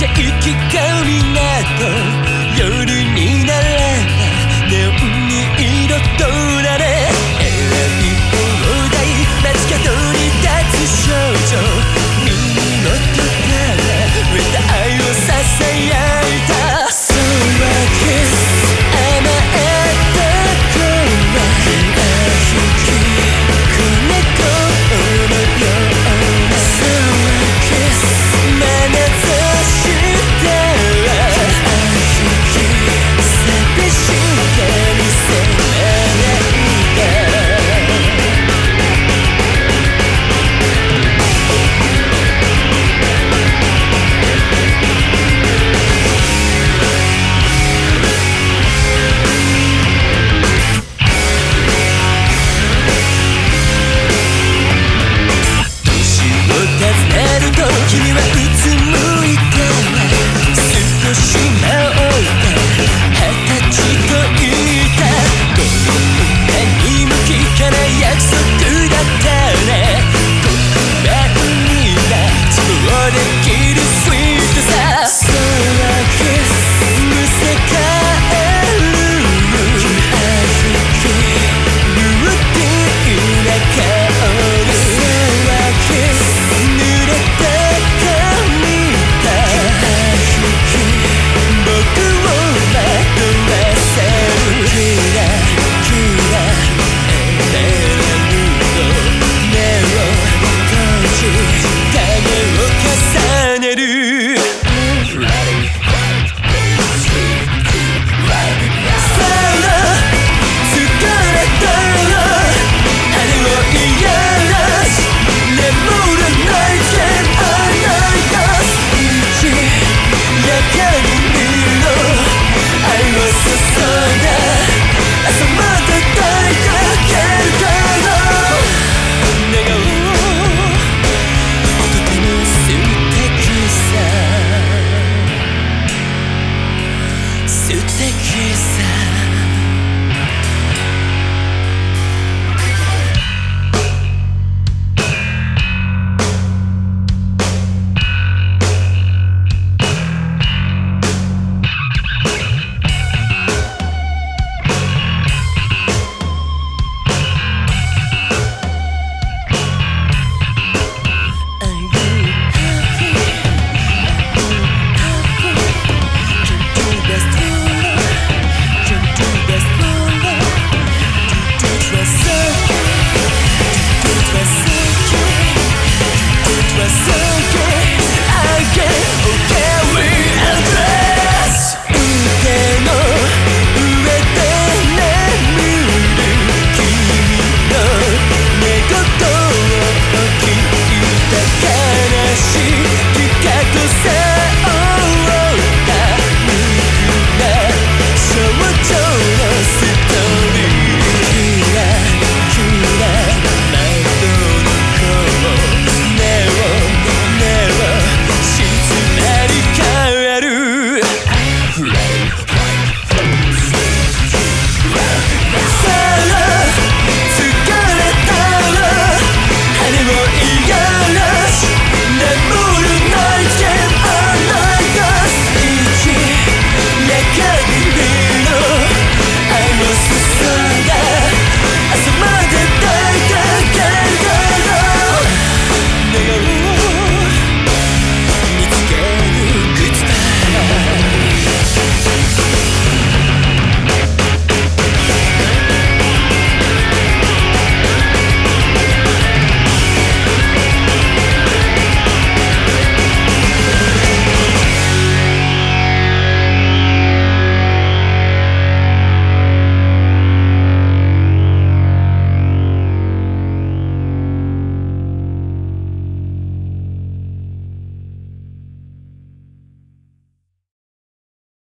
じゃ生きがになった But it